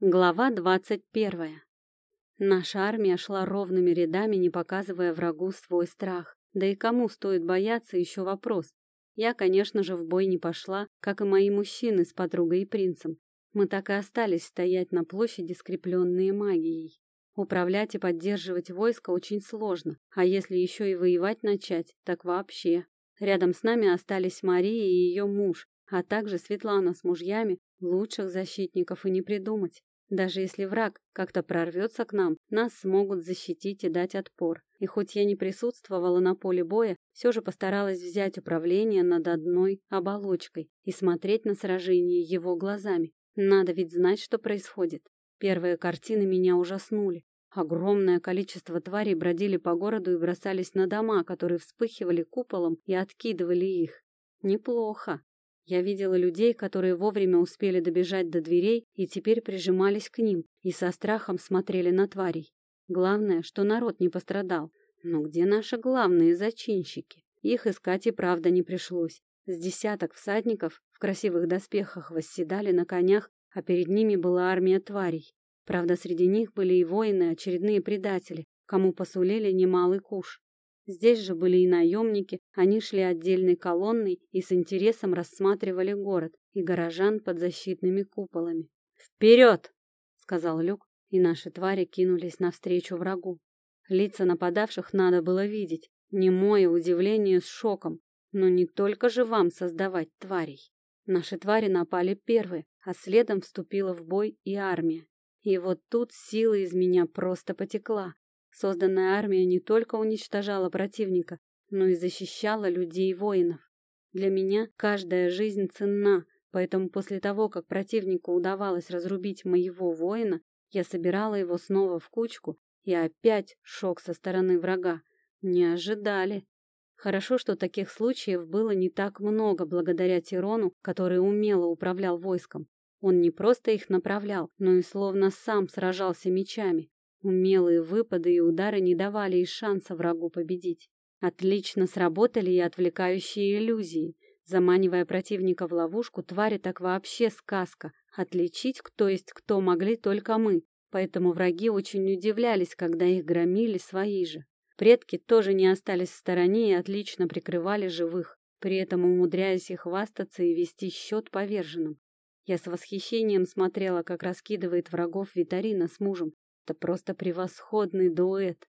Глава двадцать первая. Наша армия шла ровными рядами, не показывая врагу свой страх. Да и кому стоит бояться, еще вопрос. Я, конечно же, в бой не пошла, как и мои мужчины с подругой и принцем. Мы так и остались стоять на площади, скрепленные магией. Управлять и поддерживать войско очень сложно, а если еще и воевать начать, так вообще. Рядом с нами остались Мария и ее муж, а также Светлана с мужьями, лучших защитников и не придумать. Даже если враг как-то прорвется к нам, нас смогут защитить и дать отпор. И хоть я не присутствовала на поле боя, все же постаралась взять управление над одной оболочкой и смотреть на сражение его глазами. Надо ведь знать, что происходит. Первые картины меня ужаснули. Огромное количество тварей бродили по городу и бросались на дома, которые вспыхивали куполом и откидывали их. Неплохо. Я видела людей, которые вовремя успели добежать до дверей и теперь прижимались к ним и со страхом смотрели на тварей. Главное, что народ не пострадал. Но где наши главные зачинщики? Их искать и правда не пришлось. С десяток всадников в красивых доспехах восседали на конях, а перед ними была армия тварей. Правда, среди них были и воины, очередные предатели, кому посулили немалый куш. Здесь же были и наемники, они шли отдельной колонной и с интересом рассматривали город и горожан под защитными куполами. «Вперед!» — сказал Люк, и наши твари кинулись навстречу врагу. Лица нападавших надо было видеть, немое удивление с шоком, но не только же вам создавать тварей. Наши твари напали первые, а следом вступила в бой и армия. И вот тут сила из меня просто потекла, Созданная армия не только уничтожала противника, но и защищала людей и воинов. Для меня каждая жизнь ценна, поэтому после того, как противнику удавалось разрубить моего воина, я собирала его снова в кучку, и опять шок со стороны врага. Не ожидали. Хорошо, что таких случаев было не так много благодаря Тирону, который умело управлял войском. Он не просто их направлял, но и словно сам сражался мечами. Умелые выпады и удары не давали и шанса врагу победить. Отлично сработали и отвлекающие иллюзии. Заманивая противника в ловушку, твари так вообще сказка. Отличить, кто есть кто, могли только мы. Поэтому враги очень удивлялись, когда их громили свои же. Предки тоже не остались в стороне и отлично прикрывали живых, при этом умудряясь их хвастаться и вести счет поверженным. Я с восхищением смотрела, как раскидывает врагов Витарина с мужем, это просто превосходный дуэт.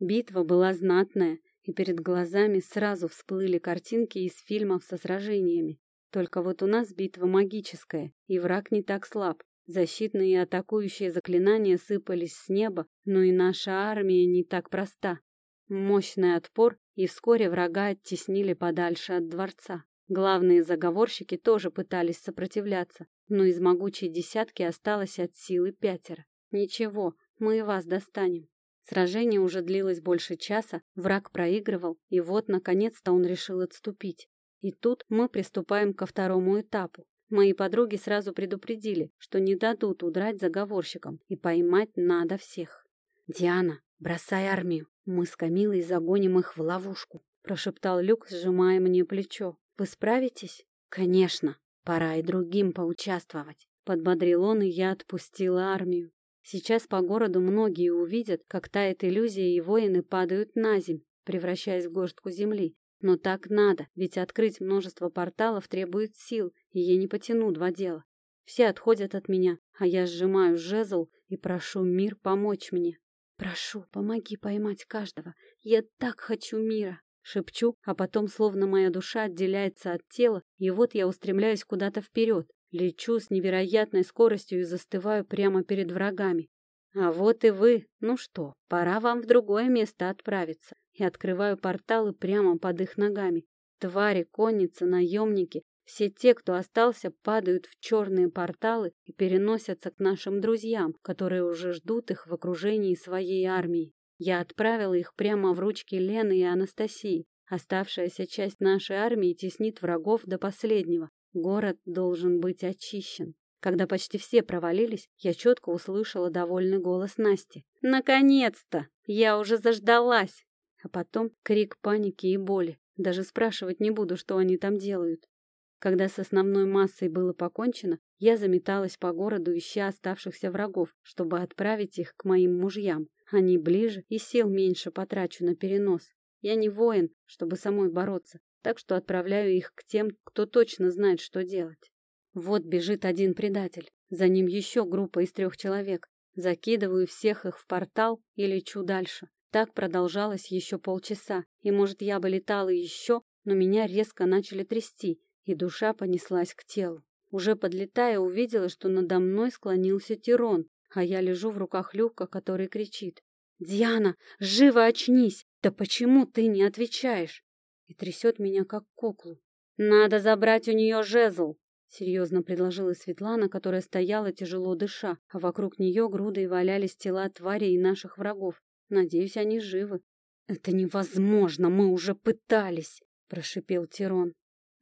Битва была знатная, и перед глазами сразу всплыли картинки из фильмов со сражениями. Только вот у нас битва магическая, и враг не так слаб. Защитные и атакующие заклинания сыпались с неба, но и наша армия не так проста. Мощный отпор, и вскоре врага оттеснили подальше от дворца. Главные заговорщики тоже пытались сопротивляться, но из могучей десятки осталось от силы пятеро. Ничего, мы и вас достанем. Сражение уже длилось больше часа, враг проигрывал, и вот, наконец-то, он решил отступить. И тут мы приступаем ко второму этапу. Мои подруги сразу предупредили, что не дадут удрать заговорщикам, и поймать надо всех. «Диана, бросай армию, мы с Камилой загоним их в ловушку», прошептал Люк, сжимая мне плечо. «Вы справитесь?» «Конечно, пора и другим поучаствовать», подбодрил он, и я отпустила армию. Сейчас по городу многие увидят, как тает иллюзия, и воины падают на земь, превращаясь в горстку земли. Но так надо, ведь открыть множество порталов требует сил, и я не потяну два дела. Все отходят от меня, а я сжимаю жезл и прошу мир помочь мне. Прошу, помоги поймать каждого. Я так хочу мира. Шепчу, а потом, словно моя душа отделяется от тела, и вот я устремляюсь куда-то вперед, Лечу с невероятной скоростью и застываю прямо перед врагами. А вот и вы. Ну что, пора вам в другое место отправиться. И открываю порталы прямо под их ногами. Твари, конницы, наемники, все те, кто остался, падают в черные порталы и переносятся к нашим друзьям, которые уже ждут их в окружении своей армии. Я отправила их прямо в ручки Лены и Анастасии. Оставшаяся часть нашей армии теснит врагов до последнего, Город должен быть очищен. Когда почти все провалились, я четко услышала довольный голос Насти. «Наконец-то! Я уже заждалась!» А потом крик паники и боли. Даже спрашивать не буду, что они там делают. Когда с основной массой было покончено, я заметалась по городу, ища оставшихся врагов, чтобы отправить их к моим мужьям. Они ближе, и сил меньше потрачу на перенос. Я не воин, чтобы самой бороться, так что отправляю их к тем, кто точно знает, что делать. Вот бежит один предатель, за ним еще группа из трех человек. Закидываю всех их в портал и лечу дальше. Так продолжалось еще полчаса, и, может, я бы летала еще, но меня резко начали трясти, и душа понеслась к телу. Уже подлетая, увидела, что надо мной склонился Тирон, а я лежу в руках Люка, который кричит. «Диана, живо очнись! Да почему ты не отвечаешь?» И трясет меня, как куклу. «Надо забрать у нее жезл!» Серьезно предложила Светлана, которая стояла тяжело дыша, а вокруг нее грудой валялись тела тварей и наших врагов. Надеюсь, они живы. «Это невозможно, мы уже пытались!» — прошипел Тирон.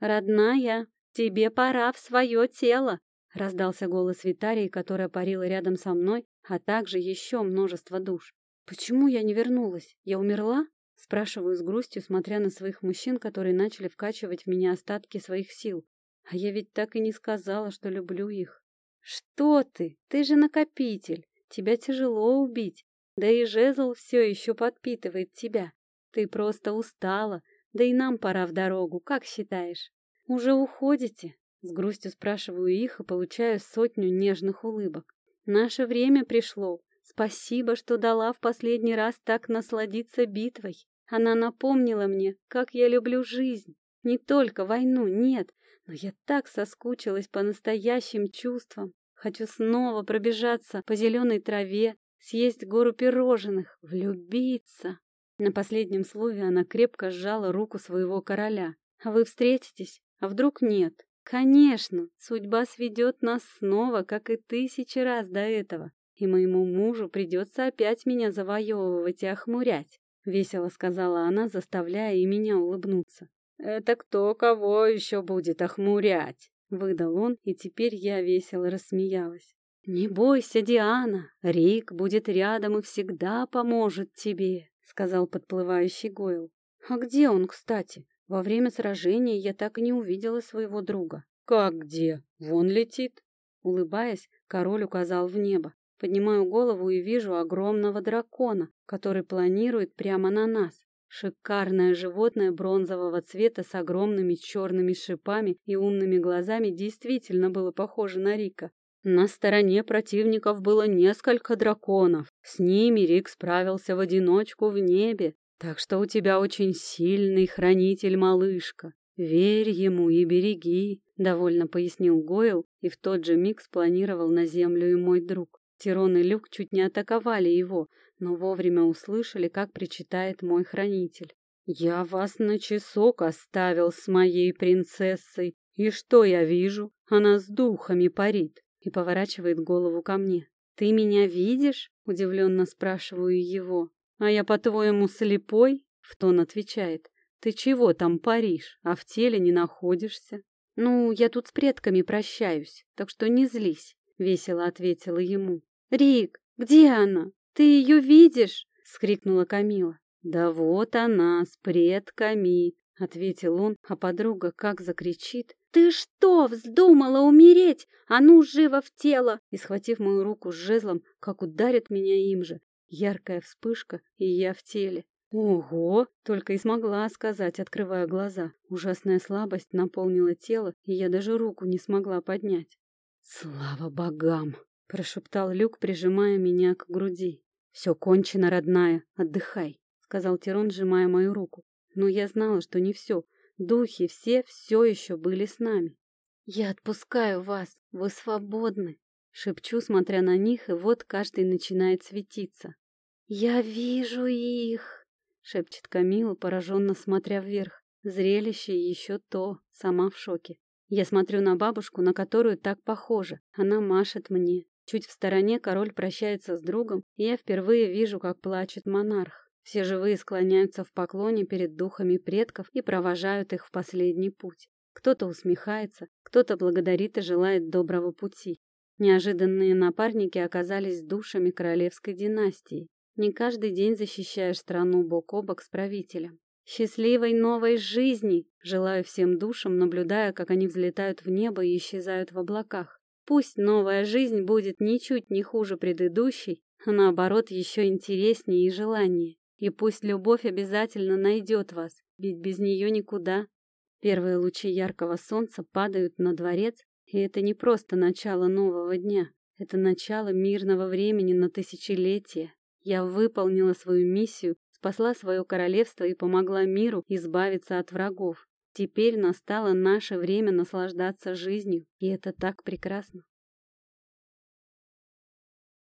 «Родная, тебе пора в свое тело!» — раздался голос Витарии, которая парила рядом со мной, а также еще множество душ. «Почему я не вернулась? Я умерла?» — спрашиваю с грустью, смотря на своих мужчин, которые начали вкачивать в меня остатки своих сил. А я ведь так и не сказала, что люблю их. «Что ты? Ты же накопитель. Тебя тяжело убить. Да и жезл все еще подпитывает тебя. Ты просто устала. Да и нам пора в дорогу, как считаешь? Уже уходите? С грустью спрашиваю их и получаю сотню нежных улыбок. Наше время пришло. Спасибо, что дала в последний раз так насладиться битвой. Она напомнила мне, как я люблю жизнь. Не только войну, нет, но я так соскучилась по настоящим чувствам. Хочу снова пробежаться по зеленой траве, съесть гору пирожных, влюбиться. На последнем слове она крепко сжала руку своего короля. А вы встретитесь? А вдруг нет? Конечно, судьба сведет нас снова, как и тысячи раз до этого. И моему мужу придется опять меня завоевывать и охмурять. Весело сказала она, заставляя и меня улыбнуться. «Это кто кого еще будет охмурять?» Выдал он, и теперь я весело рассмеялась. «Не бойся, Диана, Рик будет рядом и всегда поможет тебе», — сказал подплывающий Гойл. «А где он, кстати? Во время сражения я так и не увидела своего друга». «Как где? Вон летит». Улыбаясь, король указал в небо. Поднимаю голову и вижу огромного дракона, который планирует прямо на нас. Шикарное животное бронзового цвета с огромными черными шипами и умными глазами действительно было похоже на Рика. На стороне противников было несколько драконов. С ними Рик справился в одиночку в небе. Так что у тебя очень сильный хранитель, малышка. Верь ему и береги, — довольно пояснил Гойл, и в тот же миг спланировал на землю и мой друг. Тирон и Люк чуть не атаковали его, но вовремя услышали, как причитает мой хранитель. «Я вас на часок оставил с моей принцессой, и что я вижу? Она с духами парит» и поворачивает голову ко мне. «Ты меня видишь?» — удивленно спрашиваю его. «А я, по-твоему, слепой?» — в тон отвечает. «Ты чего там паришь, а в теле не находишься?» «Ну, я тут с предками прощаюсь, так что не злись», — весело ответила ему. «Рик, где она?» «Ты ее видишь?» — скрикнула Камила. «Да вот она, с предками!» — ответил он, а подруга как закричит. «Ты что, вздумала умереть? А ну, живо в тело!» И, схватив мою руку с жезлом, как ударит меня им же. Яркая вспышка, и я в теле. «Ого!» — только и смогла сказать, открывая глаза. Ужасная слабость наполнила тело, и я даже руку не смогла поднять. «Слава богам!» — прошептал Люк, прижимая меня к груди. «Все кончено, родная, отдыхай», — сказал Тирон, сжимая мою руку. Но я знала, что не все. Духи все все еще были с нами. «Я отпускаю вас, вы свободны», — шепчу, смотря на них, и вот каждый начинает светиться. «Я вижу их», — шепчет Камила, пораженно смотря вверх. Зрелище еще то, сама в шоке. Я смотрю на бабушку, на которую так похоже. Она машет мне, Чуть в стороне король прощается с другом, и я впервые вижу, как плачет монарх. Все живые склоняются в поклоне перед духами предков и провожают их в последний путь. Кто-то усмехается, кто-то благодарит и желает доброго пути. Неожиданные напарники оказались душами королевской династии. Не каждый день защищаешь страну бок о бок с правителем. Счастливой новой жизни! Желаю всем душам, наблюдая, как они взлетают в небо и исчезают в облаках. Пусть новая жизнь будет ничуть не хуже предыдущей, а наоборот еще интереснее и желаннее. И пусть любовь обязательно найдет вас, ведь без нее никуда. Первые лучи яркого солнца падают на дворец, и это не просто начало нового дня. Это начало мирного времени на тысячелетия. Я выполнила свою миссию, спасла свое королевство и помогла миру избавиться от врагов. Теперь настало наше время наслаждаться жизнью, и это так прекрасно.